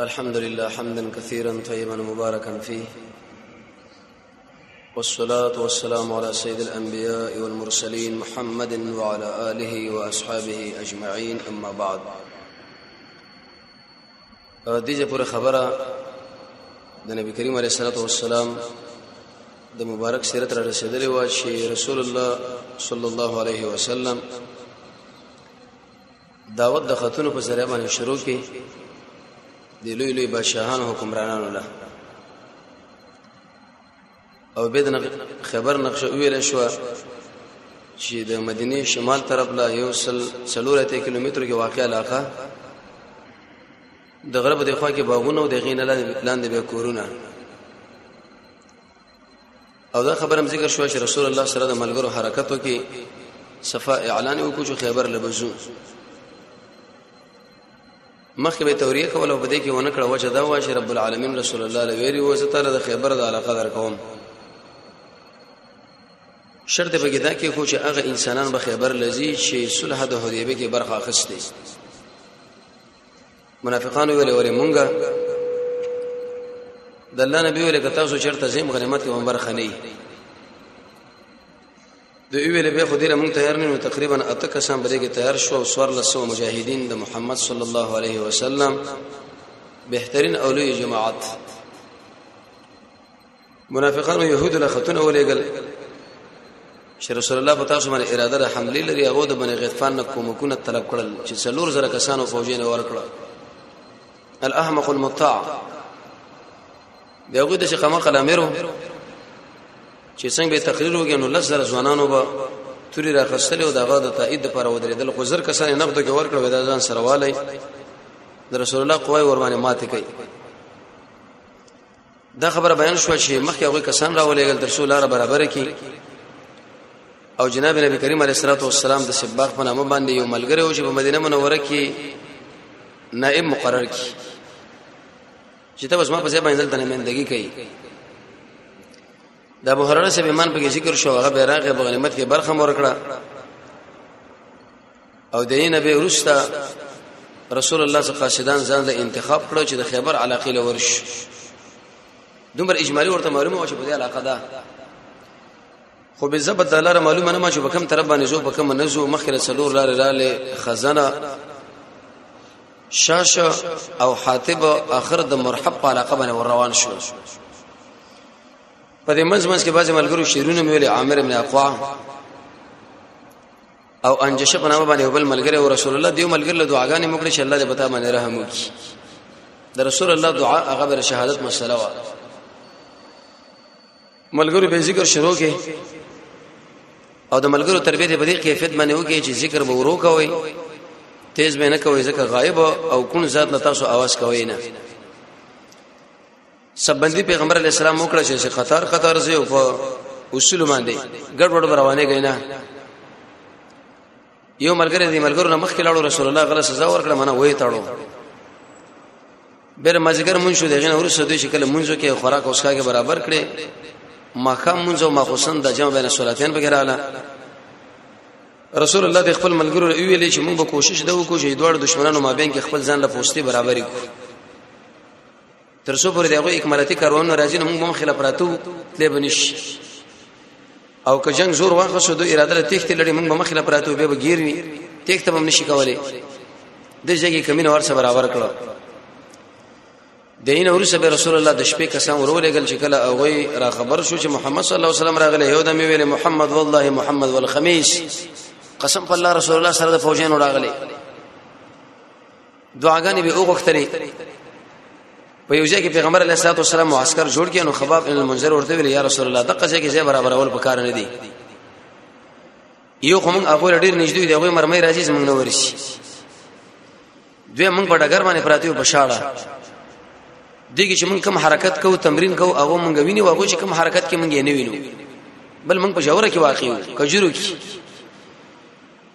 الحمد لله حمدا كثيرا طيبا مباركا فيه والصلاة والسلام على سيد الأنبياء والمرسلين محمد وعلى آله وأصحابه أجمعين أما بعد دیجه پر خبره د نبی کریم علیه الصلاۃ والسلام د مبارک سیرت را رسیدلې و چې رسول الله صلی الله علیه وسلم دعوت د خاتونو په ذریعہ باندې شروع کې د لوی لوی بادشاہانو حکمرانانو له او به د خبر نقشه ویل شو چې د مدینه شمال طرف لا یو سل سلورته کیلومتر کې واقع علاقه د غرب د خوا کې باغونه او د غین لاندې به کورونه او دا خبرم ذکر شو چې رسول الله سره د ملګرو حرکتو کې صفه اعلان وکړو چې خیبر لبزو مخکې به توریه کوله په دې کې ونه کړه وجه دا و چې رب العالمین رسول الله علیه ویری و ستاره د خیبر د علاقه در کوم شرط به دا کې خو چې هغه انسانان به خیبر لذي چې صلح د حدیبه کې برخه اخستي منافقان ویل ولې مونږه د الله نبی ویل که تاسو چرته زم غنیمت کې مبر خنی د ویل به خو دې مونږ تیار نه نو تقریبا اته کسان بلې کې تیار شو او سوار لسو مجاهدین د محمد صلی الله علیه وسلم بهترین اولی جماعت منافقانو يهود له خطونه ولېګل چې رسول الله په تاسو باندې اراده د حمله لري هغه د بنی غطفان نه کومکونه طلب کړل چې څلور زره کسانو فوجین ورکړه الاحمق المطاع دغه د شقمه قلمرو چې څنګه به تقریر وګي نو لږ زره ځوانانو به توري راخستل او دغه د تایید پر ودرېدل خو زر کسان نقد کې ورکړ ودا ځان سره والي د رسول الله قوي ور باندې ماته کوي دا خبره بیان شو چې مخکې هغه کسان راولېګل تر څو لار برابر کړي او جناب نبی کریم علیه الصلاه والسلام د سباق په نامه باندې یو ملګری و چې په مدینه منوره کې نائب مقرر کی چې ته بس ما په ځای باندې دلته نمائندګي کوي د ابو هرره سه ایمان په ذکر شو هغه بیرغه په غنیمت کې برخه مور کړه او دینه به ورستا رسول الله صلی الله علیه وسلم ځان له انتخاب کړو چې د خیبر علاقې لورش دومره اجمالی ورته معلومه و چې په دې علاقه ده خو به زبد دلاره معلومه نه ما چې په کوم طرف باندې زو په کوم نه زو مخکره څلور لار لاله خزانه شاشه او حاتب اخر د مرحب په علاقه باندې ور روان شو په دې منځ منځ کې بعضی ملګرو شیرونه مې ویلي عامر ابن اقوا او انجشه په نامه باندې بل ملګری او رسول الله دیو ملګری له دعاګانې موږ چې الله دې پتا باندې رحم وکړي د رسول الله دعا هغه بر شهادت مسله و ملګری به ذکر شروع کې او د ملګرو تربیت په دې کیفیت باندې وکړي چې ذکر به ورو کوي تیز به نه کوي ځکه غایب او کون ذات له تاسو आवाज کوي نه سبندی پیغمبر علی السلام وکړه چې قطار قطار زه په اصول باندې ګډ وډ روانه غینا یو ملګری دی ملګرو نه مخکې لاړو رسول الله غل سزا ورکړه منه وې تاړو بیر مازیګر مونږ شو دغه ورسره دوی شکل مونږ کې خوراک اوسکا کې برابر کړي مخام مونږ او مخوسن د جمع بین صلاتین وغیرہ اعلی رسول الله د خپل ملګرو ویلې چې مونږ به کوشش دا وکړو چې دوړ دشمنانو مابین کې خپل ځان له پوسټي برابرې کړو تر څو پر دغه اکمالاتي کارونه راځي نو موږ خلاف راتو تلې بنش او که جنگ زور واخ شو دوی اراده لته تخت لړي موږ مخ خلاف راتو به بغیروي تخت هم نشي کولای د ځای کمینه ورسره برابر کړو دین اورسه به رسول الله د شپې کسان ورولېګل چې کله هغه را خبر شو چې محمد صلی الله علیه وسلم راغله یو د می ویل محمد والله محمد والخمیس قسم په الله رسول الله سره د فوجین راغله دعاګانې به وغوښتلې په یو ځای کې پیغمبر علیه الصلاه والسلام معسكر جوړ کړي نو خباب ابن المنذر ورته ویل یا رسول الله دغه ځای کې ځای برابر اول پکار نه دی یو خو موږ هغه ډیر نږدې دی هغه مرمۍ راځي موږ نه ورشي دوی موږ په ډګر باندې پراته یو بشاړه دغه چې موږ کوم حرکت کوو تمرین کوو هغه موږ ویني هغه چې کوم حرکت کې موږ نه وینو بل موږ په جوړه کې واقع یو کجورو کې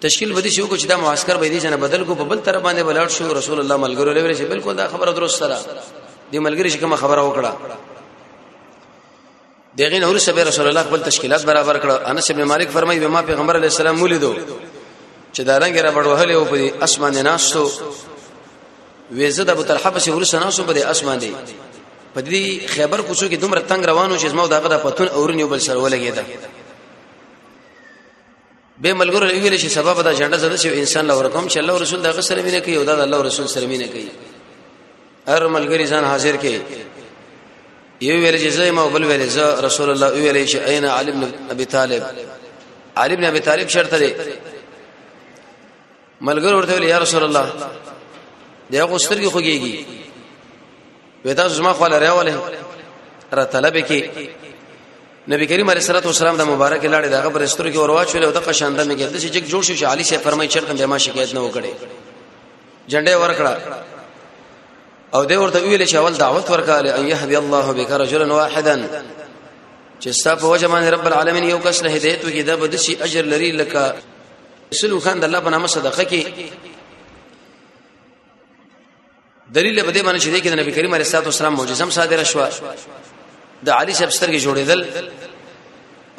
تشکیل ودی شو کو چې دا معسكر به دې جن بدل کو په بل طرف باندې بلار شو رسول الله ملګرو لوي شي بالکل دا خبره درست سره دې ملګری شي کوم خبره وکړه دغه نور سبه رسول الله خپل تشکیلات برابر کړ انس ابن مالک فرمایي به ما پیغمبر علی السلام ولیدو چې دا رنگ را بڑوهلې او په اسمان ناشتو وېزه د ابو طلحه په شور سناسو په اسمان دی په دې خیبر کوڅو کې دومره تنگ روانو چې زما دغه د پتون اورنیو بل سره ولګیدا به ملګرو ویل شي سبب دا جنډه زده شي انسان له ورکوم چې الله رسول دغه سره مینه کوي او دا الله رسول سره مینه کوي هر ملګری ځان حاضر کوي یو ویل چې زه ما بل ویل زه رسول الله ویل چې اين علي بن ابي طالب علي بن ابي طالب شرط لري ملګر ورته ویل یا رسول الله دا غوسترګي خوګيږي ودا زما خو لري اوله را طلب کې نبی کریم علیه الصلاه والسلام د مبارک لاړې دغه پر استر کې ورواچول او د قشانده مې کېد چې جګ جوړ شي علي شه فرمایي چرته به ما شکایت نه وکړي جنډه ورکړه او دې ورته ویل چې اول دعوت ورکاله ان يهدي الله بك رجلا واحدا چې ستاسو وجه باندې رب العالمین یو کس له هدایت وکړي دا به د شي اجر لري لکه سلو خان د الله په نامه صدقه کې دلیل به دې باندې چې دې کې د نبی کریم علیه الصلاه والسلام معجزه هم صادره شو د علی صاحب سترګې جوړېدل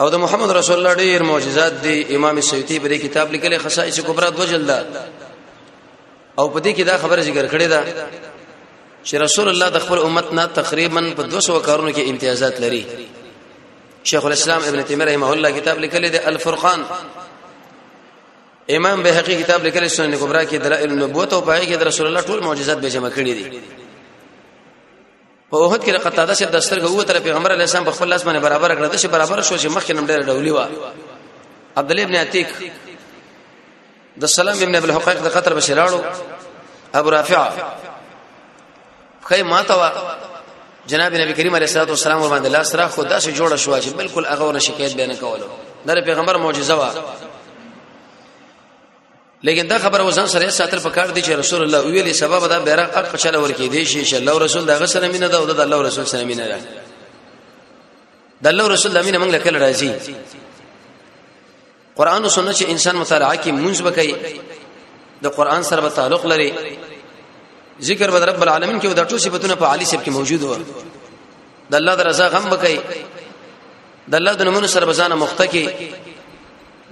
او د محمد رسول الله ډېر معجزات دي امام سیوطی په دې کتاب لیکلي خصائص کبرا دو جلده او په دې کې دا خبره ذکر کړې ده چې رسول الله د خپل امت نه تقریبا په 200 کارونو کې امتیازات لري شیخ الاسلام ابن تیمیه رحمه الله کتاب لیکلی دی الفرقان امام بهقي کتاب لیکلی سنن کبرا کې دلائل النبوت او پای کې د رسول الله ټول معجزات به جمع کړي دي په وخت کې قطاده شه دستر غو تر پیغمبر علی السلام په خپل لاس باندې برابر کړ د شه برابر شو چې مخکې نم ډېر ډولي و عبد الله ابن عتیق د سلام ابن ابي الحقيق د قتل بشلاړو ابو رافع خی ماته وا جناب نبی کریم علیه الصلاه والسلام ور باندې لاس را خدا سره جوړ شو چې بالکل هغه ور شکایت به نه کولو در پیغمبر معجزه وا لیکن دا خبر وزن سره ساتل پکار دي چې رسول الله ویلي سبب دا بیرغ اق چل ور کې دي شي چې الله رسول دا غسر مینه ده او دا الله رسول سره مینه ده د الله رسول الله مینه موږ له کله راځي قران او سنت چې انسان مطالعه کوي منځ وکړي د قران سره به تعلق لري ذکر به رب العالمین کې د ټول صفاتونه په عالی صاحب کې موجود و د الله د رضا غم وکړي د الله د نمونه سره بزانه مخته کې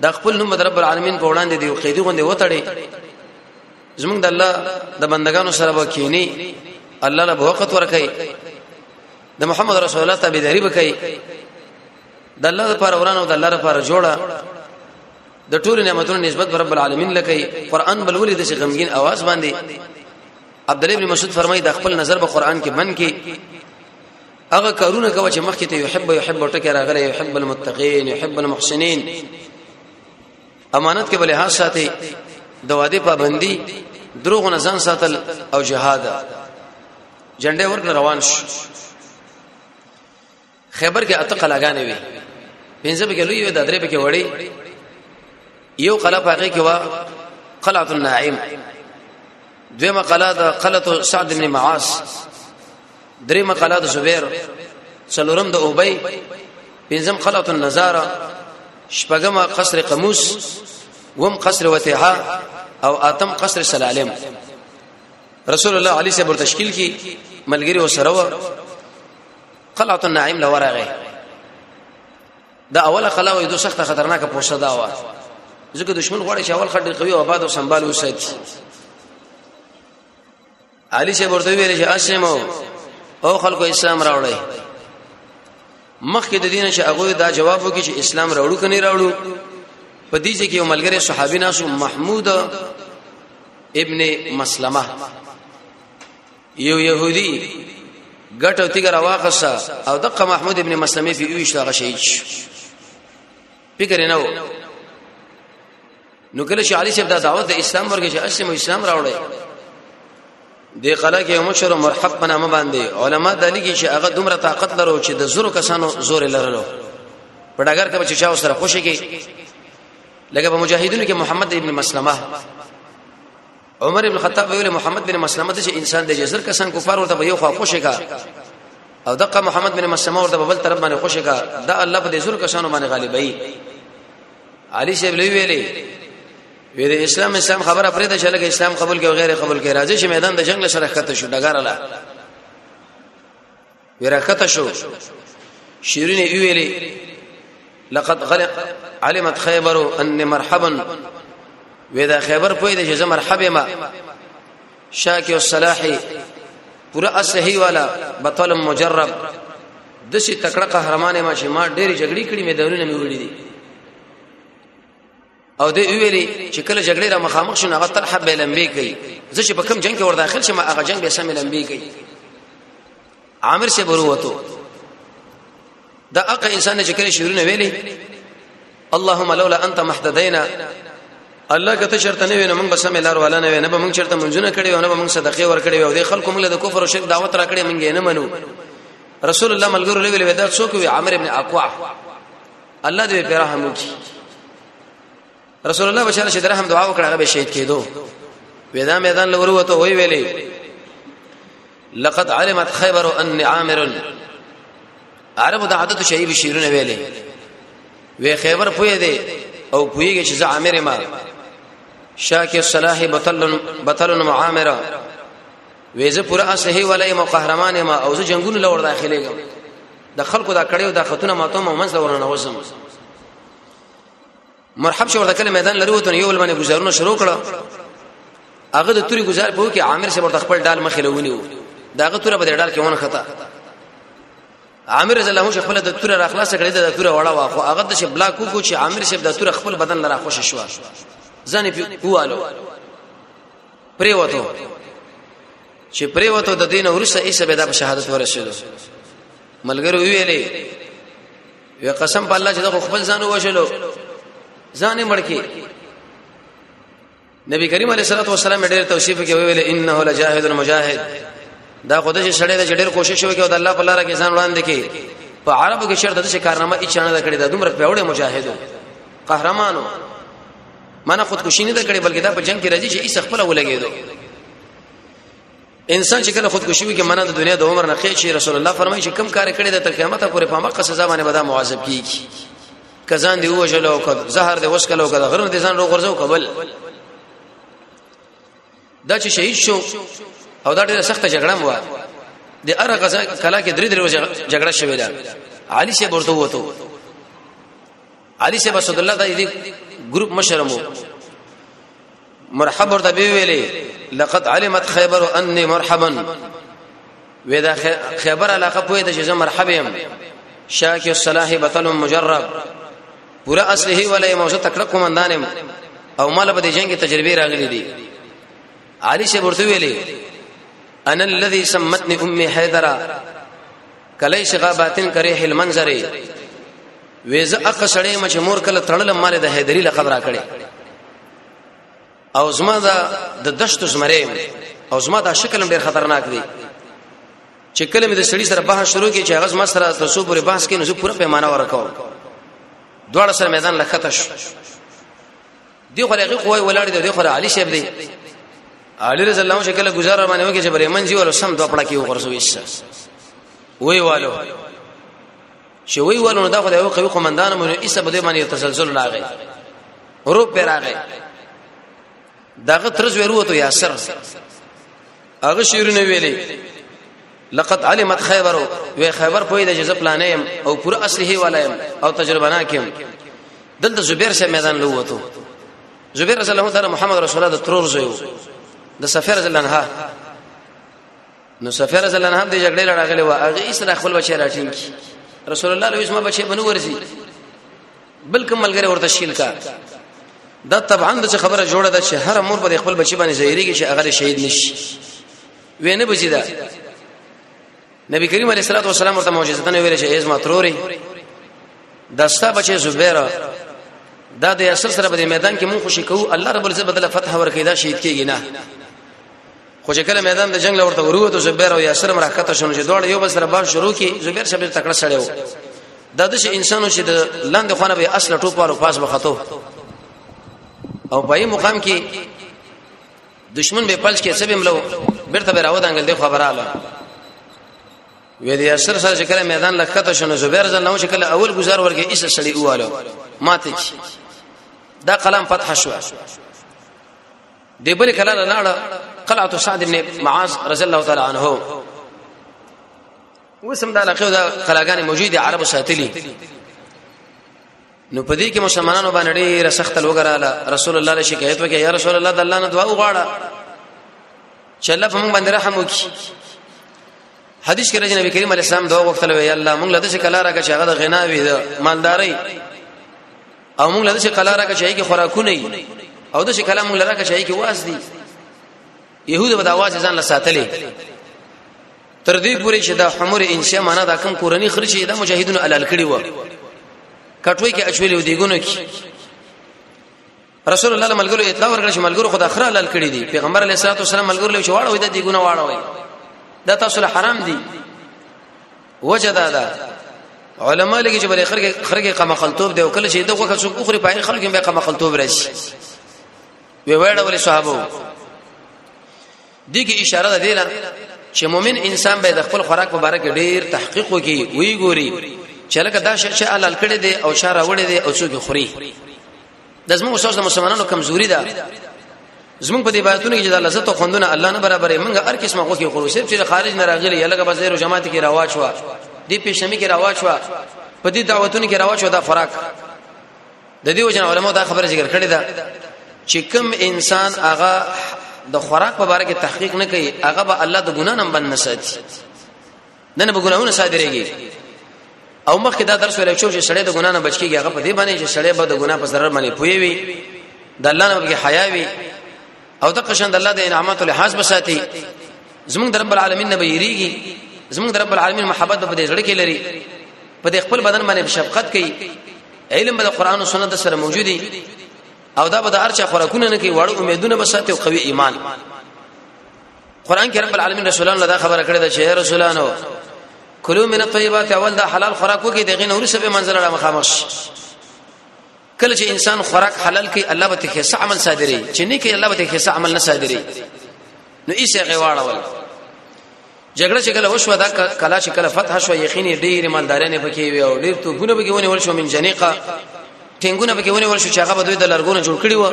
د خپل نوم د رب العالمین په وړاندې دی او قیدی غوندې وتړي زمونږ د الله د بندگانو سره وکینی الله له وخت ورکړي د محمد رسول الله تابعداري وکړي د الله لپاره ورانه او د الله لپاره جوړه د ټول نعمتونو نسبت رب العالمین لکه قران بلولې د غمګین आवाज باندې عبد الله بن مسعود فرمایي د خپل نظر به قران کې من کې هغه کارونه کوي چې مخکې ته يحب يحب ټکه راغله يحب المتقين يحب المحسنين امانت کې بلې هاڅ ساتي د وادي پابندي دروغ نه ځان ساتل او جهاد جنډه ورکړه روان شو خیبر کې اته قلاګانې وي پنځه به کې لوی وي د درې به کې وړي یو قلا پاګه کې وا قلعه النعیم دویمه قلا د قلعه سعد بن معاص دریمه قلا د زبیر څلورم د ابی پنځم قلعه النزاره شپږم قصر قموس وم قصر وتیحا او اتم قصر سلالم رسول الله علی سے بر تشکیل کی ملګری وسره قلعه النعیم لورغه دا اوله قلعه وې دوه سخته خطرناکه پوسه دا و ځکه دشمن غواړي چې اول خټه قوي او آباد او سنبال وساتي علي شه ورته ویل چې اسمو او خلکو اسلام راوړی مخکې د دین چې هغه دا جواب وکړي چې اسلام راوړو کني راوړو په دې ځکه یو ملګری صحابي ناسو محمود ابن مسلمه یو يهودي ګټ او تیګر واخصه او دغه محمود ابن مسلمه په یو شته غشیچ فکر نه وو نو کله چې علي صاحب دا دعوت د اسلام ورګه چې اسلام اسلام راوړی دی قلا کې مشر مرحب په نامه باندې علما د لګي چې هغه دومره طاقت لرو چې د زورو کسانو زور لرلو په ډګر کې چې چا سره خوشي کې لکه په مجاهدینو کې محمد ابن مسلمه عمر ابن خطاب ویل محمد بن مسلمه چې انسان د جزر کسان کفار ورته په یو خوا خوشی کا او دغه محمد بن مسلمه ورته په بل طرف باندې خوشی کا دا الله په دې زر کسانو باندې غالبای علي شیب لوی ویلې وی د اسلام اسلام خبره پرې ده چې لکه اسلام قبول کې او غیر قبول کې راځي چې میدان د جنگ سره ښکته شو ډګر الله ورکته شو شیرین ویلي لقد غلق علمت خیبر ان مرحبا ودا خیبر پوی د جزم مرحبا ما شاکی الصلاحی پورا اصحی والا بطل مجرب دسی تکړه قهرمان ما چې ما ډېری جګړې کړې مې دورونه مې وړې دي او دی ویلي چې کله جګړې را مخامخ شون هغه طرحه به لمبي کوي زه چې په کوم جنگ کې ور داخل شم هغه جنگ به سم لمبي کوي عامر سے بروتو دا اق انسان چې کله شعرونه ویلي اللهم لولا انت محتدینا الله کته شرط نه وینم موږ بسم الله ولا نه وینم موږ چرته منځونه کړي او نه موږ صدقه ور کړي او د خلکو موږ له کفر او شرک دعوت را کړي موږ نه منو رسول الله ملګرو لوي له ودات څوک وي عامر ابن اقوا الله دې په رحم وکړي رسول الله بشاره چې درهم دعا وکړه هغه به شهید کېدو ودا میدان لور وته وی ویلې لقد علمت خیبر ان عامر عرب د عادت شهید شیرونه ویلې وی خیبر پوی دی او پویږي چې عامر ما شاکه صلاح بطل بطل معامره ویزه پورا صحیح ولای مو قهرمان ما او زه جنگونو لور داخليږم د خلکو دا کړیو دا خاتونه ماته مو منځ ورنه وسم مرحب شو ورته کله میدان لري وته یو لمنه گزارونه شروع کړه هغه د توري گزار په کې عامر سره ورته خپل ډال مخې لونی وو داغه توره به ډال کې ونه خطا عامر رضی الله عنه خپل د توره را خلاص کړې د توره وړه واخو هغه د شپ بلاکو کو چې عامر شپ د توره خپل بدن لرا خوش شو ځنه په واله پریوتو چې پریوتو د دین ورسه ایسه به د شهادت ورسېدو ملګرو ویلې وی قسم په الله چې د خپل ځان وشلو ځان مړ کې نبی کریم علیه الصلاه والسلام ډېر توصیف کې ویل انه لجاهد مجاهد دا خود چې شړې د ډېر کوشش وکړي او د الله په لار کې ځان وړاندې کې په عربو کې شرط د څه کارنامه هیڅ نه کړی دا دومره په وړه مجاهدو قهرمانو منه خودکشي نه کړې بلکې دا په جنگ کې راځي چې ایس خپل ولګېدو انسان چې کله خودکشي وکړي منه د دنیا د عمر نه خې شي رسول الله فرمایي چې کم کار کړي د تر قیامت پورې په مقصد سزا باندې به دا معذب کیږي کزان دی وژل او کړ زهر دی وسکل او کړ غرن دي ځان رو غرزو قبل دا چې شهید شو او دا ډیره سخته جګړه مو د اره غزا کلا کې درې درې جګړه شوې ده علي شه ورته وته علي صاحب اسد الله د دې ګروپ مشرمو مرحبا ورته ویلې لقد علمت خیبر انی مرحبا وې دا خیبر علاقه پوهې د چې مرحبا يم شاک الصلاح بطل مجرب پورا اصله ولې موزه تکړه کومندانم او مال به د جنگ تجربه راغلي دي علي شه ورته ویلې انا الذي سمتني امي حيدرا کله شغا باطن کرے هل منظرې وېزه اخ سړې مچ مور کله تړل مال د حیدری لقب را کړي او زما دا د دشت زمره او زما دا شکل ډېر خطرناک دی چې کله مې د سړی سره بحث شروع کی چې هغه زما سره د سو پورې بحث کینې زه پوره پیمانه ورکوم دواړه سره میدان لخته شو دی خو لږه کوی ولاړ دی دی خو علي شیب دی علي رضی الله عنه شکل گزار باندې وکړي چې برېمن جی ول سم دوه پړه کې وغورځوي شه وی والو چې وی والو دا خو د یو قوي قومندان مونږ ایسه بده باندې تسلسل راغی ورو پر راغی داغه ترز ورو ته یاسر هغه شعرونه ویلي لقد علمت خیبر وی خیبر پوی د جزب پلانې او پوره اصله والایم او تجربه ناکم دلته زبیر شه میدان لوته زبیر رسول الله تعالی محمد رسول الله د ترور زوی د سفیر رسول الله نو سفیر رسول الله د جګړې لړاغلی و هغه اسره خپل بچی راټینګ رسول الله له اسما بچی بنو ورسی بل کوم ملګری ورته شیل کا دا طبعا د خبره جوړه ده چې هر مور پر خپل بچی باندې زهریږي چې هغه شهید نشي وینه بچی دا نبی کریم علیه الصلاه والسلام ورته معجزه نه ویل چې ایز ما تروري دستا بچی زبیر دا د یاسر سره په میدان کې مونږ خوشی کوو الله رب العزت بدله فتح ورکړي دا شهید کېږي نه خو چې کله میدان د جنگ لورته وروته زبیر او یاسر مرا کته شون چې دوړ یو بل سره بار شروع کی زبیر شبیر تکړه سړی و دا د انسانو چې د لاندې خونه به اصل ټوپ والو پاس بخاتو او په یي مقام کې دشمن به پلش کې سبم لو بیرته به راو دانګل دی خبره اله وې دې اثر سره چې کله میدان لکته شنو زبیر زل نو چې کله اول گزار ورګه ایسه سړی اواله ماته دا قلم فتح شو دی بل کله نه لاړ قلعه سعد ابن معاذ رضی الله تعالی عنہ وسم دا لکه دا قلاګان موجوده عربو ساتلی نو په دې کې مسلمانانو باندې ډېر سخت لوګراله رسول الله له شکایت وکړه یا رسول الله د الله نه دعا وغواړه چې الله په موږ باندې رحم وکړي حدیث کې راځي نبی کریم علیه السلام دعا وکړه یا الله موږ له دې شکل راکړه چې هغه د غنا وي د مالداري او موږ لږه کلا راکه شي کې خوراکونه او د شکل موږ لږه شي کې واس دي يهود به د आवाज ځان له ساتلې تر دې پورې چې دا حمر انشاء معنا دا کم کورنی خرچې دا مجاهدونو علل کړی و کټوي کې اچولې و دیګونو کې رسول الله ملګرو اطلاع ورکړ چې ملګرو خدای خره علل کړی دي پیغمبر علیه الصلاه والسلام ملګرو له چواړو د دیګونو واړوي دا تاسو له حرام دي وجه دا ده علما لګي چې بلې خرګه خرګه قما خلطوب دی او کله چې دغه وخت څوک اخري پای خلک به قما خلطوب راشي وی وړه ولې صحابه دغه اشاره ده دیلا چې مؤمن انسان به د خپل خوراک مبارک ډیر تحقیق وکي وی ګوري چې لکه دا شې حلال کړي دي او شاره وړي دي او څوک خوري د زموږ اوسوس د مسلمانانو کمزوري ده زموږ په دې باتونو کې د لذت او خوندونه الله نه برابرې موږ هر قسمه غوښي خورو صرف چې خارج نه راغلي یلګه بازار او جماعت کې رواج شو دې پېښمې کې رواج شو په دې دعوتونو کې رواج شو دا فراق د دې وجه علماء دا خبره ذکر کړې ده چې کم انسان هغه د خوراک په اړه کې تحقیق نه کوي هغه به الله د ګنا نه بند نه ساتي نن به ګناونه صادرېږي او مخکې دا درس ویل شو چې سړی د ګنا نه بچ کیږي هغه په دې باندې چې سړی به د ګنا په ضرر باندې پوي وي د الله نه به حیا وي او د قشن د الله د انعاماتو لحاظ بساتي زمونږ د رب العالمین نه بیریږي زمونږ د رب العالمین محبت په دې ځړ کې لري په دې خپل بدن باندې شفقت کوي علم به د قران او سنت سره موجودي او دا به د ارچا خوراکونه نه کوي وړو امیدونه بساتي او قوي ایمان قران کې رب العالمین رسولان له خبره کړې ده چې رسولانو کلو من الطيبات اول دا حلال خوراک وکي دغه نور سبه منزل را مخامخ کله چې انسان خوراک حلال کوي الله به تخص عمل صادري چې نه کوي الله به تخص عمل نه صادري نو یې څنګه واړول جګړه چې کله وشو دا کلا چې کله فتح شو یقیني ډېر مالدارانه پکې وي او ډېر تو ګونه پکې ونیول شو من جنیقه ټنګونه پکې ونیول شو چې هغه به دوی د لرګونو جوړ کړی و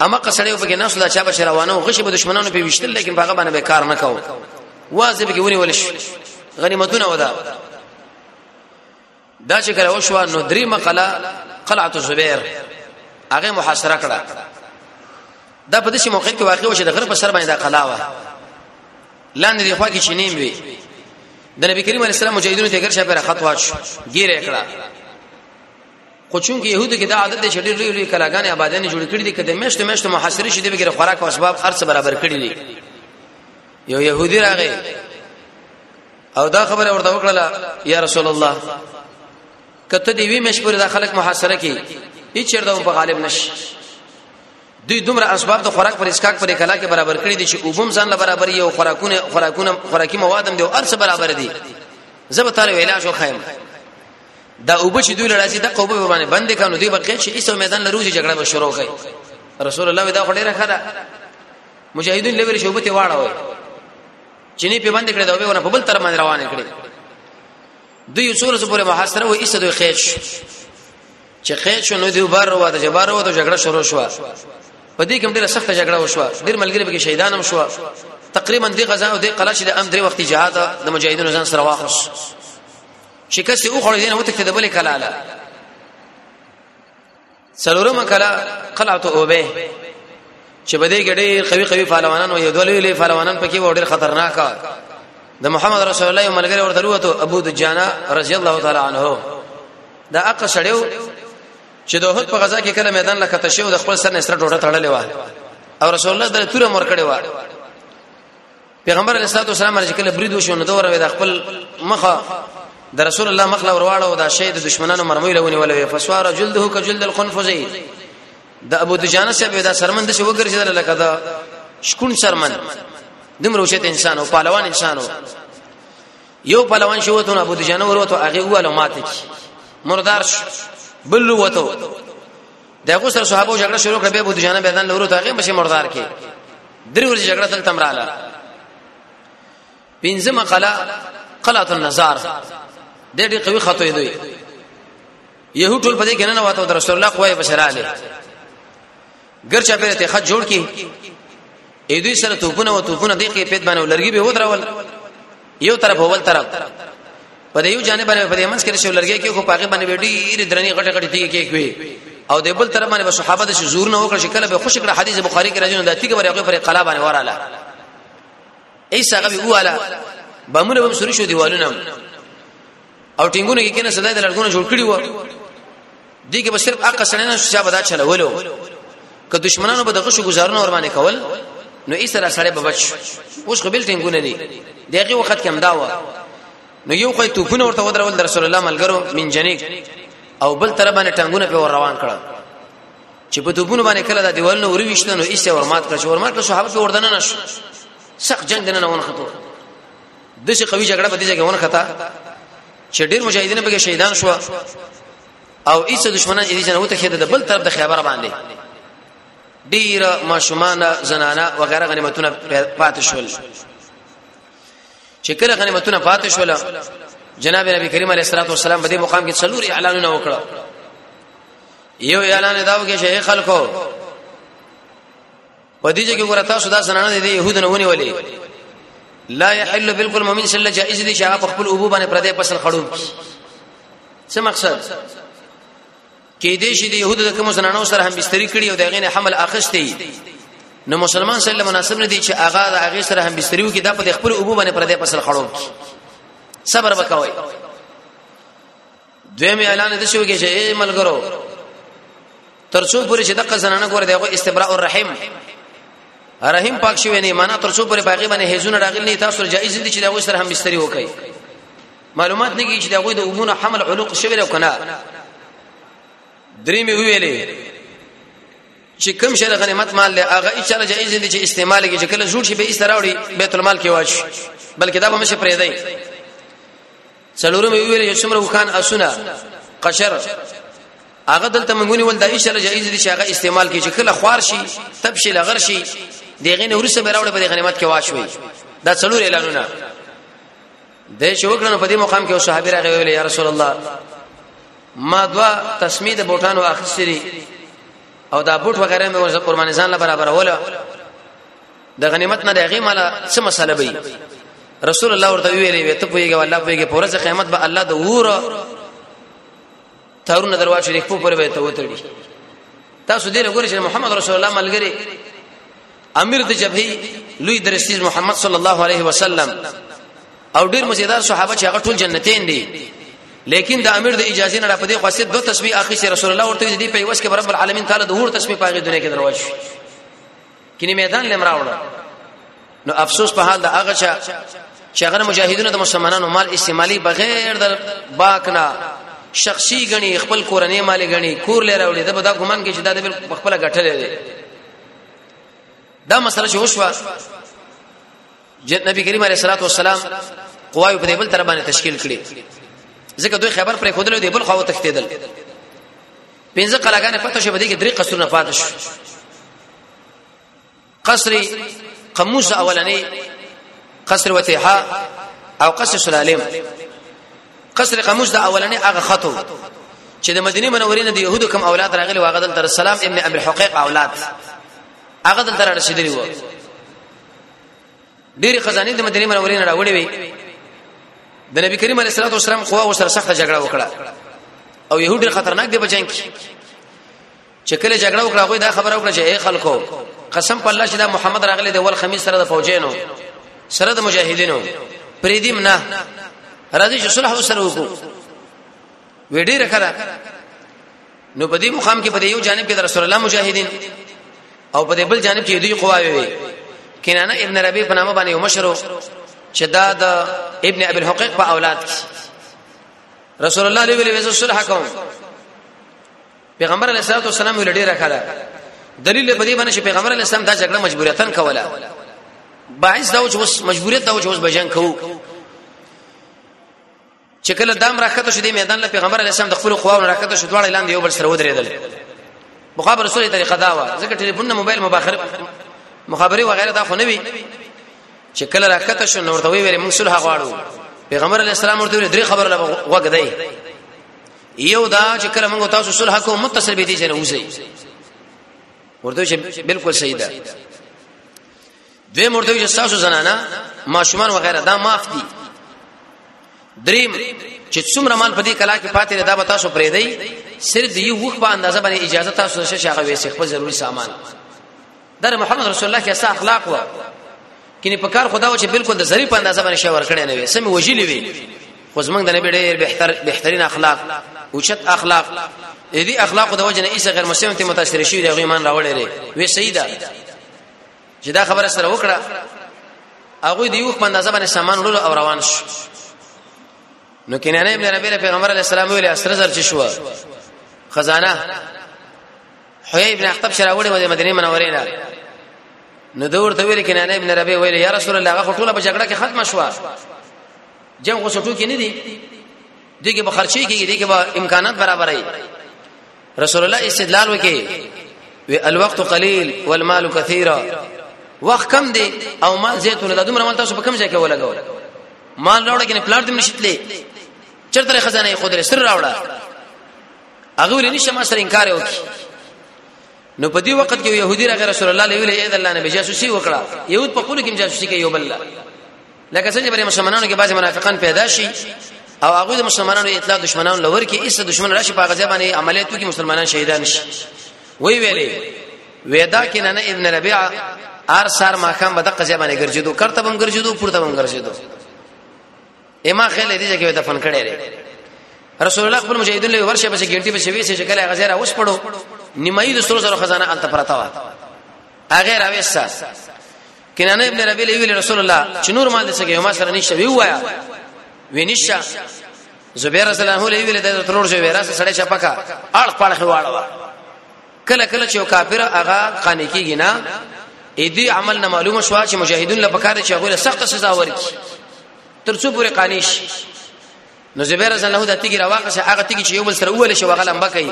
اما قصړې په کې ناس لا چا بشر روانه او غشي به دشمنانو په وشتل لیکن په هغه باندې به کار نه کاو واځي به کې ونی ولش غنیمتونه ودا دا چې کله وشو نو درې مقاله قلعه الزبير هغه محاصره کړه دا په دې موقع کې واقع وشه د غرب سر باندې دا قلاوه لاندې دی خو کې چینیم وی د نبی کریم علیه السلام مجاهدینو ته ګرځه پر خط واچ ګیره کړه خو چونکه يهودو کې دا عادت دی چې ډېر لوی لوی کلاګانې آبادانې جوړ کړې دي کله مشته مشته محاصره شي د بګر خوراک او اسباب ارڅ برابر کړې دي یو يهودي راغی او دا خبره ورته وکړه یا رسول الله کته دی وی مشپور دا خلک محاصره کی هیڅ چرته په غالب نشي دوی دومره اسباب د خوراک پر اسکاک پر کلا کې برابر کړی دي چې اوبم ځان له برابر یو خوراکونه خوراکونه خوراکي موادم دی او ارڅ برابر دي زبر تعالی ویلا شو خیم دا اوبه چې دوی لړاسي د قوبه باندې بند کانو دی بقې چې ایسو میدان لروزي جګړه به شروع کړي رسول الله دا خړې راخره مجاهدین لوي شوبه ته واړه وي چې نه په بند کړي دا وبونه په بل تر باندې روان کړي دوی څور څو پورې محاصره و ایسو دوی خېچ چې خېچ نو دی بار وو د جبار وو د جګړه شروع شو په دې کې ډېره سخته جګړه وشوه ډېر ملګری به شهیدان هم شو تقریبا دې غزا او دې قلاش د ام درې وخت جهاد د مجاهدینو ځان سره واخص چې کسي او خړې نه وته کده بلې کلاله سلورم کلا قلعه اوبه چې بده ګډې قوي قوي فالوانان او یو دولې لې فالوانان پکې وړل خطرناک د محمد رسول الله یو ملګری ورته وروته ابو دجانه رضی الله تعالی عنه دا اق سړیو چې د هوت په غزا کې کله میدان لکه تشو د خپل سر نه سره ډوډه تړلې و او رسول الله د توره مور کړې و پیغمبر علیه الصلاه والسلام باندې کله برید وشو نو دوره وې د خپل مخه د رسول الله مخله ورواړه او دا شی د دشمنانو مرمۍ لونی ولوي فسوار جلده ک جلد القنفذي د ابو دجانه صاحب دا سرمند شو وګرځیدل لکه دا شکون سرمند دمر وشت انسان او پهلوان انسان یو پهلوان شو ته ابو دجانه وروته هغه واله ماته کی مردار شو بل وته د هغه سره صحابه جګړه شروع کړه به ابو دجانه بدن لورو ته هغه مشه مردار کې درې ورځې جګړه تل تمراله پنځمه قلا قلعه النزار د دې قوي خطوې دوی يهو ټول په دې کې نه واته در رسول الله قوي بشراله ګرچا په ته خط جوړ کی اې دوی سره توپونه او توپونه د کیفیت باندې لرګي به ودرول یو طرف اول طرف په یو جانب باندې په یمنس کې شو لرګي کې خو پاګه باندې ډېری درنې غټه غټه تیګه کې کوي او د بل طرف باندې صحابه د زور نه وکړ شکل به خوش کړه حدیث بخاری کې راځي دا تیګه ورغه پر قلا باندې وراله ایسا غوی والا بمونه بم سوري شو دیوالونه او ټینګونه کې کنه صدای د لړګونه جوړ کړی و دي کې به صرف اقا سره نه شوه بدا چلولو که دشمنانو به دغه شو گزارونه ور باندې کول نو یې سره سره به بچ اوس خو بل ټینګونه دي دغه وخت کې هم دا و نو یو خو توپونه ورته ودرول در رسول الله ملګرو من جنیک او بل تر باندې ټنګونه په روان کړه چې په توپونه باندې کله دا دیوال نو ورويشتنو ایسه ورمات کړ چې ورمات کړ صحابه په وردن نه شو سخت جنگ نه نه ونخته د څه قوي جګړه په دې ځای کې ونخته چې ډېر مجاهدین به شهیدان شو او هیڅ دشمنان چې دې نه وته خېده د بل طرف د خیبر باندې ډیر ماشومان زنانه وغیرہ غنیمتونه پاتې شول چې کله غنیمتونه پاتې شول جناب نبی کریم علیه الصلاه والسلام په دې مقام کې څلور اعلانونه وکړه یو اعلان دا وکړي چې خلکو په دې کې ګوره تاسو دا زنانه دي يهود نه ونی ولي لا يحل بالکل مؤمن صلی الله جائز دي چې هغه خپل ابو باندې پردې پسل خړو څه مقصد کې دې شي د يهود د کوم زنانو سره هم بستری کړی او دغه نه حمل اخستي نو مسلمان صلی الله مناسب نه دي چې هغه د هغه سره هم بستریو کې د خپل ابو باندې پردې پسل خړو صبر وکوي دویم اعلان د شوی کې چې ای ملګرو ترڅو پوری چې دغه زنانه ګور دی هغه استبراء الرحم رحم پاک شوی نه معنا ترڅو پوری باغی باندې هیزونه راغلی نه تاسو جایز دي چې دغه سره هم بستری وکړي معلومات نه کیږي چې دغه د عمونه حمل علوق شوی له کنه درې می ویلې چې کوم شر غنیمت مال له هغه اچره جایز دي چې استعمال کې چې کله جوړ شي به ایستراوړي بیت المال کې واش بلکې دا به مشه پرې دی څلورم ویل یو څومره وکان اسونه قشر هغه دلته منګونی ول د ایشل جایز دي چې هغه استعمال کی چې کله خوار شي تب شي لغر شي دغه نه ورسره راوړ په غنیمت کې واشوي دا څلور اعلانونه د شوکرن په دې مقام کې صحابه راغی ویل یا رسول الله ما دوا تسمید بوټانو اخستری او دا بوټ وغیرہ مې ورسره قرباني ځان لپاره برابروله د غنیمت نه دغه مال څه مسله وي رسول الله ورته ویلې وي ته پویږي والله پویږي پر ورځ قیامت به الله د ور تارونه درواچې لیکو پر به ته وتړي تاسو دې وګورئ چې محمد رسول الله ملګری امیر د جبهې لوی درستیز محمد صلی الله علیه وسلم او ډیر مزیدار صحابه چې هغه ټول جنتین دي لیکن د امیر د اجازه نه را پدې خاصه دو تسبیح اخی رسول الله ورته دې په وس کې رب العالمین تعالی د هور تسبیح پاګې دنیا کې درواچې کینی میدان لم راوړل نو افسوس په حال د هغه چا چې هغه مجاهدونو د مسلمانانو مال استعمالي بغیر د باک نه شخصي غني خپل کورنۍ مال غني کور لري راوړي دا به دا ګمان کې چې دا د خپل غټلې دي دا مسله چې وشوه جت نبی کریم علیه الصلاه والسلام قوای په دې بل تر باندې تشکیل کړي ځکه دوی خبر پر خودلو دی بل خو تختیدل پنځه قلاګانې پته شو بده کې درې قصرونه پاتې شو قصر قموس اولنې قصر وتیحا او قصر سلالم قصر قموس د اولنې هغه خطو چې د مدینه منورې نه د يهودو کم اولاد راغلي واغه دل تر سلام ابن ابي الحقيق اولاد هغه دل تر رسیدلی وو ډېری خزانه د مدینه منورې نه راوړې وي د نبی کریم علیه الصلاه والسلام قوا او سره سخت جګړه وکړه او يهود ډېر خطرناک دي په جنگ کې چې کله جګړه وکړه غوي دا خبره وکړه چې اے خلکو قسم په الله چې دا محمد راغلی دی ول خمیس سره د فوجینو سره د مجاهدینو پریدیم نه راځي چې صلح وسره وکړو وډیره کړه نو په دې مقام کې په یو جانب کې د رسول الله مجاهدین او په دې بل جانب کې دوی قواوی وي کنانه ابن ربی په نامه باندې یو مشرو چې دا د ابن ابي الحقيق په اولاد کې رسول الله علیه وسلم ویل صلح کوم پیغمبر علیه الصلاه والسلام ویل ډیره کړه دلیل په دې باندې چې پیغمبر علیه السلام دا جګړه مجبوریتن کوله باعث دا و چې اوس مجبوریت دا و چې اوس بجنګ کوو چې کله دام راکته شو د میدان له پیغمبر علی السلام د خپل خواونو راکته شو دواړه لاندې یو بل سره ودرېدل مخابره رسول طریقه دا و ځکه ټلیفون نه موبایل مباخره مخابره وغیرہ دا خو نه وی چې کله راکته شو نور ته ویل موږ صلح غواړو پیغمبر علی السلام ورته درې خبر له وګ دی یو دا چې کله موږ تاسو صلح کوو متصل به دي چې نه وځي ورته چې بالکل صحیح ده دوی مرته چې تاسو زنانا ماشومان وغیرہ دا معاف دي دریم چې څومره مال په دې کلا کې پاتې ده دا به تاسو پرې دی صرف یو وخت په اندازه باندې اجازه تاسو نشه شاغه وې خپل ضروري سامان در محمد رسول الله کې څه اخلاق و کینه په کار خدا و چې بالکل د ظریف اندازه باندې شاور کړي نه وي سم وجلی وي خو زمنګ د نبی ډېر بهتر بهترین اخلاق اوچت اخلاق دې اخلاق د وجنه ایسه غیر مسلمان ته متاثر شي د ایمان راوړي وي سیدا چې دا خبره سره وکړه هغه دی یو په اندازه باندې سامان وړل او روان شو نو کینانه ابن ربیعه پیغمبر علی السلام ویل اسره زر چې شو خزانه حیی ابن اخطب شراوړې و د مدینه منورې نه نو دور ته ویل کینانه ابن ربیعه ویل یا رسول الله هغه ټوله په جګړه کې ختم شو جنگ خو سټو کې نه دی دغه به خرچي کېږي دغه به امکانات برابرای رسول الله استدلال وکي وی الوقت قليل والمال كثيرا وخت کم دی او مال زیاتونه د دومره مال تاسو په کم ځای کې ولګول مال راوړل کې پلان دې نشیتلې چرته خزانه خود لري سر راوړه هغه ولې نشه ما سره انکار وکي نو په دې وخت کې يهودي رغه رسول الله لوي له اې د الله نبي جاسوسي وکړه يهود په خپل کې جاسوسي کوي یو بل لکه څنګه چې مسلمانانو کې بعضي منافقان پیدا شي او هغه د مسلمانانو اطلاع دشمنان لور کې ایسه دشمن راشي په غزا باندې عملیاتو کې مسلمانان شهیدان شي وی ویلې ودا کې نه ابن ربيعه ار سار ما خام بده قضیه باندې ګرځیدو کرته بم ګرځیدو پورته بم ګرځیدو اما خل دې چې کې دفن کړي لري رسول الله خپل مجاهدین له ورشه بس ګنټي بس وی چې کله غزا را وس پړو نیمایي د سرو زرو خزانه الته پرتا و هغه راويسا کنانه ابن ربی له ویل رسول الله چې نور مال څه کوي ما سره نشته وی وایا وینشا زبیر رضی الله عنه له ویل د ترور شوی راس سړی شپکا اړ پړ خواړه کله کله چې کافر هغه قانې کیږي نه اې دې عمل نه معلومه شو چې مجاهدون له پکاره چې هغه سخت سزا ورکړي ترڅو پورې قانیش نو زبیر رضی الله د تیګ راواقه چې هغه تیګ چې یو بل سره وله شو غلم بکې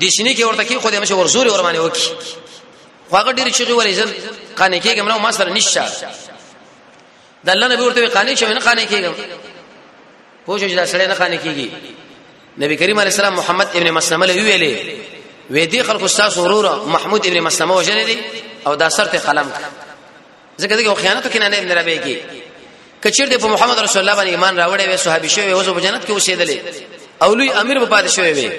د شینې کې ورته کې خو دې مشه ورزوري ورمانه وکي خو هغه ډیر چیغي ولې زر قانې کېږم نو ما سره نشته د الله نبی ورته قانې شوی نه قانې کېږم پوه شو چې دا سړی نه قانې کېږي نبی کریم علیه السلام محمد ابن مسلمه له ویلې وې دي خلکو تاسو وروره محمود ابن مسلمه وجلې دي او دا سرته قلم ځکه دغه خیانت کینه نه نه به کی کچیر د محمد رسول الله باندې ایمان راوړې وې صحابي شوی اوس په جنت کې اوسېدلې او لوی امیر په پاتې شوی وې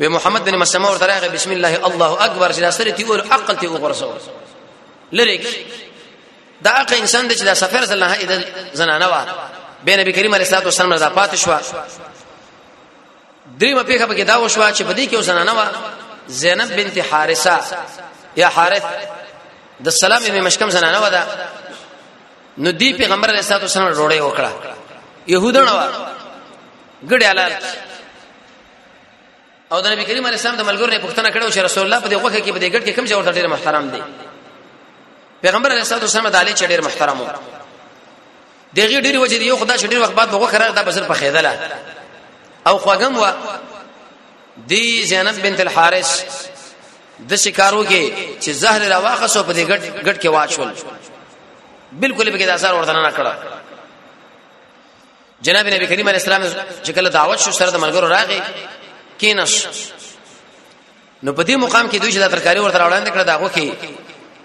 به محمد بن مسلمه ورته راغی بسم الله الله اکبر چې سره تی ور عقل تی وګرځو لریک دا اقه انسان د چې دا سفر صلی الله علیه زنانه وا به نبی کریم علیه الصلاه والسلام رضا پاتې شو دریمه پیخه پکې دا وشوه چې په دې کې وسنانه وا زینب بنت حارثه یا حارث د سلام ابن مشکم زنانه ودا نو دی پیغمبر علیه الصلاه والسلام روړې وکړه يهودانه وا ګډه حلال او د نبی کریم علیه السلام د ملګرو نه پوښتنه کړو چې رسول الله په دې وخت کې په دې ګډ کې کوم ځای ورته ډېر محترم دی پیغمبر علیه الصلاه والسلام د علی چ ډېر محترم وو دغه ډیر وجه دی یو خدای شډیر وخت بعد بغو خره دا بسر په خیدله او خوګم وا دی زینب بنت الحارث د شکارو کې چې زهر را واخصو په دې ګټ ګټ کې واچول بالکل به کې دا اثر ورته نه کړه جناب نبی کریم علیه السلام چې کله دعوت شو سره د ملګرو راغی کینس نو په دې مقام کې دوی چې د ترکاری ورته وړاندې کړه دا غوخي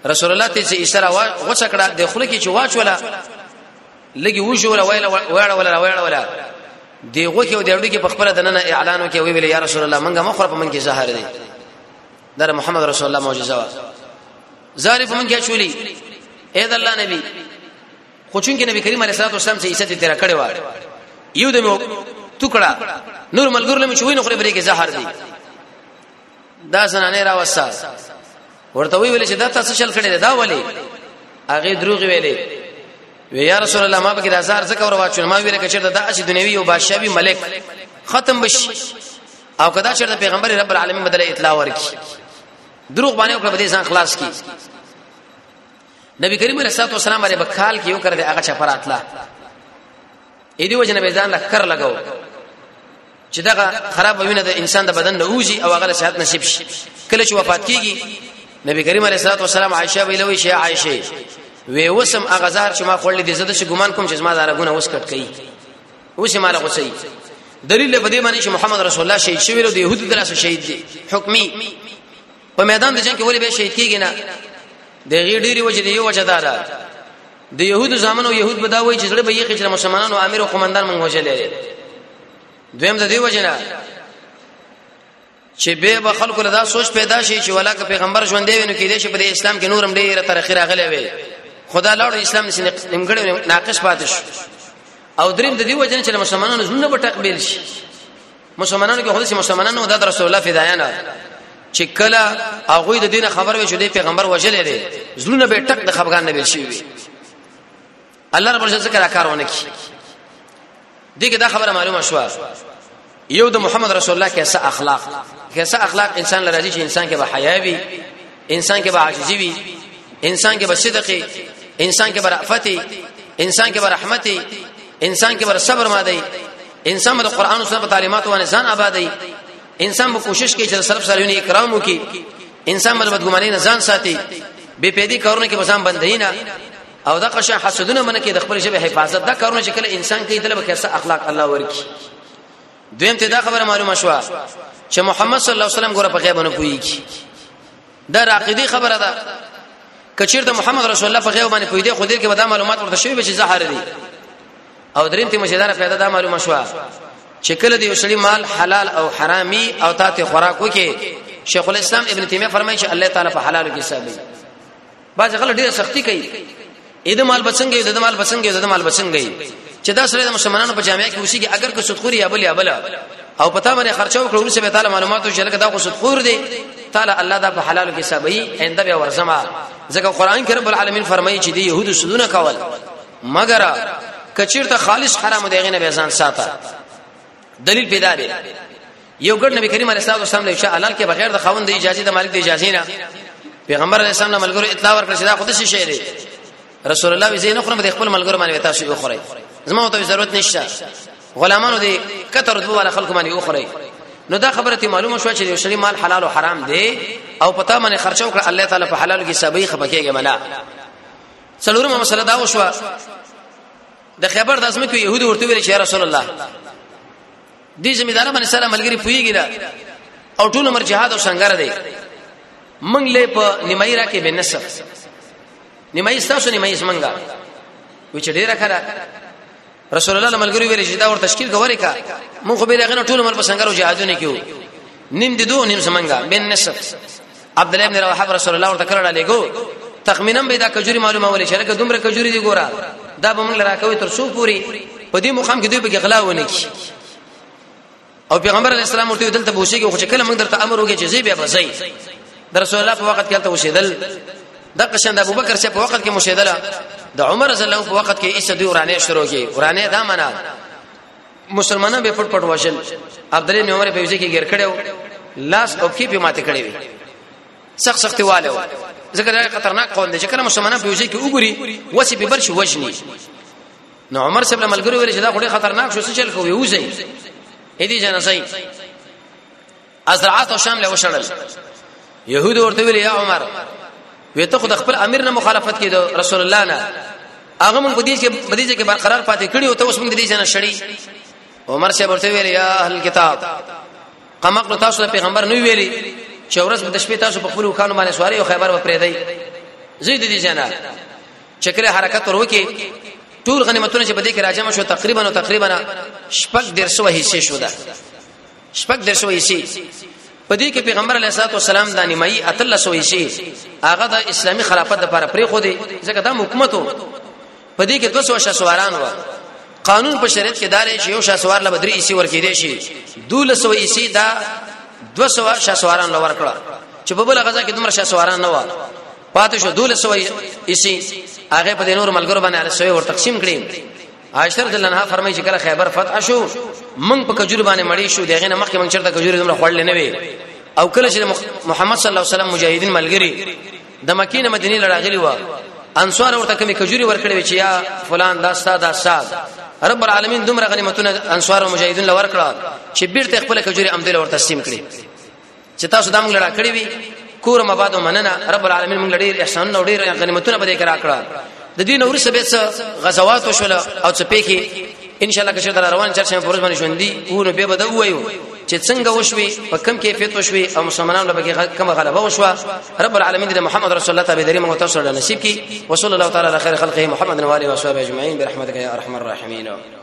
رسول الله ته چې اشاره غوڅ کړه د خله کې چې واچوله لګي وشوله ویل ویل ویل ویل ویل دی غوخي او د اړو کې په خپل دننه اعلان وکي ویل یا رسول الله منګه مخره په من کې زهر دی در محمد رسول الله معجزه وا زارف من کې چولی اې د الله نبی خو چون کې نبی کریم علیه الصلاه والسلام چې عزت تیر کړی و یو دمو ټکړه نور ملګر لمه شوی نو خو بری کې زهر دی دا زنانه را وسه ورته وی ویل چې دا تاسو شل کړی دا ولی هغه دروغ ویلې وی یا رسول الله ما بګی هزار زکه ور واچو ما ویل کچر دا اش دنیوی او بادشاہي ملک ختم بش او کدا چر پیغمبر رب العالمین بدله اطلاع ورکی دروغ باندې وکړه به ځان خلاص کی نبی کریم علیه الصلاه والسلام باندې بکال کې یو کړ دې هغه چا پراتلا اې دی وجنه به ځان لکر لګاو چې دغه خراب وینه د انسان د بدن نه اوږي او هغه صحت نصیب شي کله چې وفات کیږي نبی کریم علیه الصلاه والسلام عائشه ویلوي شي عائشه وې وسم هغه زهر چې ما خورلې دې زده چې ګمان کوم چې زما دا رګونه اوس کټ کړي اوس یې مالا غوسي دلیل په دې باندې چې محمد رسول الله شهید شوی دی يهودي دراسه شهید دی حکمی په میدان د جنگ کې ولې به شهید کیږي نه د غیر ډیری وجه دی یو وجه دا ده د يهودو زامنو يهود به دا وایي چې زړه به یې خچ مسلمانانو امیر او قومندان مونږ وجلې دویم د دې وجه نه چې به به خلکو له دا سوچ پیدا شي چې ولاکه پیغمبر ژوند دی نو کې دې شي په اسلام کې نورم ډیره تر اخره غلې وي خدا لوړ اسلام نشي نیمګړی ناقص پاتې شو او دریم د دې وجه نه چې مسلمانانو زړه به تقبل شي مسلمانانو کې خو دې مسلمانانو د رسول الله فدایانه چې کله هغه د دین خبر وي چې د پیغمبر وجلې دي زړونه به ټک د خفقان نه بشي وي الله رب العزت کرا کارونه کی دغه دا خبره معلومه شو یو د محمد رسول الله کیسه اخلاق کیسه اخلاق انسان لراځي چې انسان کې به حیا وي انسان کې به عاجزي وي انسان کې به صدق انسان کې به رأفت انسان کې به رحمت انسان کې به صبر ماده انسان به قرآن او سنت تعلیمات باندې ځان آبادې انسان به کوشش کوي چې سلف صالحین اکرام وکړي انسان به بدګماني نه ځان ساتي بے پیدي کارونه کې بسام بندینه او دا قشه حسدونه منکه د خپل شبه حفاظت دا کارونه چې کله انسان کوي دله به کیسه اخلاق الله ورکی دویم ته دا خبره معلومه شوه چې محمد صلی الله علیه وسلم ګوره په غیب نه پويږي دا راقدي خبره ده کچیر د محمد رسول الله په غیب باندې پویده خو دې کې ودا معلومات ورته شوی به چې زهر دي او دریم ته مشدار پیدا دا معلومه شوه چې کله دی وسړي مال حلال او حرامي او تاته خوراکو کې شیخ الاسلام ابن تیمیه فرمایي چې الله تعالی په حلالو کې حسابي باز غل ډیر سختی کوي اې د مال بچنګي د مال بچنګي د مال بچنګي چې دا سره د مسلمانانو په جامعه کې وسیږي اگر که سودخوري یا بل یا بل او پتا باندې خرچه وکړو ورسې به تعالی معلوماتو چې لکه دا خو سودخور دی تعالی الله دا په حلال کې سبي انده به ورزما ځکه قران کې رب العالمین فرمایي چې د يهودو سودونه کول مګر کچیرته خالص حرام دی غنه به ځان ساته دلیل پیدا دی یو ګډ نبی کریم علیه الصلاه والسلام له شاه حلال کې بغیر د خاوند اجازه د مالک د اجازه نه پیغمبر علیه السلام له ملګرو اطلاع ورکړ چې دا خود شي شی دی رسول الله وی زین خرم د خپل ملګرو باندې تاسو یو خوري زما ته ضرورت نشته غلامانو دې کتر دوه ولا خلکو باندې یو خوري نو دا خبره ته معلومه شو چې یو شری مال حلال او حرام دی او پتا باندې خرچو کړ الله تعالی په حلال کې سبې خبکیږي منا څلورمه مسله دا وشوه د خیبر د ازمکو يهودو ورته ویل چې رسول الله دې زمیدار باندې سلام ملګری پویږي دا او ټول عمر جهاد او سنگر دی منګ له په نیمای را کې بنسب نیمای تاسو نیمای سمنګا و چې ډیره خره رسول الله ملګری ویل چې دا ور تشکیل غوړې کا مونږ خو به دغه ټول عمر په سنگر او جهادونه کیو نیم دي دوه نیم زمنګا بن نصف عبد الله بن رواحه رسول الله ورته کړه لګو تخمینا به دا کجوري معلومه ولې چې لکه دومره کجوري دي ګوره دا به موږ لراکوي تر څو پوری په دې مقام کې دوی به غلا ونه کی او پیغمبر علی السلام ورته دلته بوسیږي خو چې کله موږ درته امر وکړي چې زی بیا بځای د رسول الله په وخت کې ته وشیدل د قشند ابو بکر چې په وخت کې مشیدل د عمر رضی الله په وخت کې ایسه دی ورانه شروع کی ورانه دا منه مسلمانان به پټ پټ وژل عبد الله بن عمر په وجه کې ګر کړو لاس او کې په ماته کړی وي سخت سخت والو ځکه دا خطرناک قوم دی چې کله مسلمانان په وجه کې وګوري وسی به برش وجني نو عمر صاحب له ملګرو ویل چې دا خوري خطرناک شو څه چل کوي وځي اې دې جنازي ازرعات او شام له وشړل يهود ورته ویل یا عمر وی ته خو د خپل امیر نه مخالفت کید رسول الله نه هغه مونږ دې چې بدیجه کې برقرار پاتې کړی او ته اوس مونږ دې نه شړی عمر شه ورته ویل یا اهل کتاب قمقل تاسو له پیغمبر نو ویلی چې ورځ په شپې تاسو په خپل خانو باندې سواری او خیبر و پرې دی زید دې جنا چکره حرکت وروکي ټول غنیمتونه چې بده کې راځم شو تقریبا او تقریبا شپږ درسو حصے شو ده شپږ د شوي شي په دې کې پیغمبر علیه الصلاه والسلام د نیمایي اتل شوي شي هغه د اسلامي خلافت لپاره پرې خو دي ځکه دا حکومت په دې کې 200 شسواران و قانون په شریعت کې داري چې یو شسوار له بدري اسی ورکې دي شي 1200 اسی دا 200 شسواران لور کړه چې په بل غزا کې دومره شسواران نه و پاتې شو 1200 اسی هغه په دې نور ملګرو باندې ارسوي ور تقسیم کړي عائشہ رضی الله عنها فرمایي چې کله خیبر فتح شو موږ په کجور باندې مړی شو دغه نه مخکې موږ چرته کجور زمره خړل نه وي او کله چې محمد صلی الله علیه وسلم مجاهدین ملګری د مکې نه مدینه لړاغلی و انصار ورته کومې کجوري ورکړې چې یا فلان دا ستا دا سات رب العالمین دومره غنیمتونه انصار او مجاهدین لور کړه چې بیرته خپل کجوري امدل ورته تسلیم کړي چې تاسو دا موږ لړا کړی وي کور مباد مننه رب العالمین موږ ډیر احسان او ډیر غنیمتونه بده کرا کړه د دین اور سبه څه غزوات وشول او څه پیخي ان شاء الله که شر روان چرشه پرز باندې شوندي او نو به بده وایو چې څنګه وشوي په کم کیفیت وشوي او مسلمانانو لپاره کوم غلبه وشوه رب العالمین د محمد رسول الله تعالی دریم او تاسو له نصیب کی وصلی الله تعالی علی خیر خلقه محمد و علیه و صحبه اجمعین برحمتک یا ارحم الراحمین